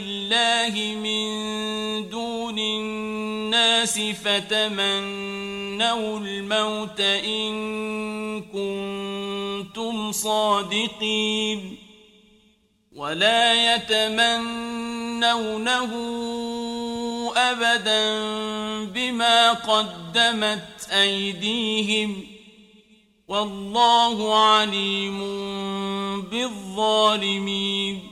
لله من دون الناس فتمنوا الموت إن كنتم صادقين ولا يتمنونه أبدا بما قدمت أيديهم والله عليم بالظالمين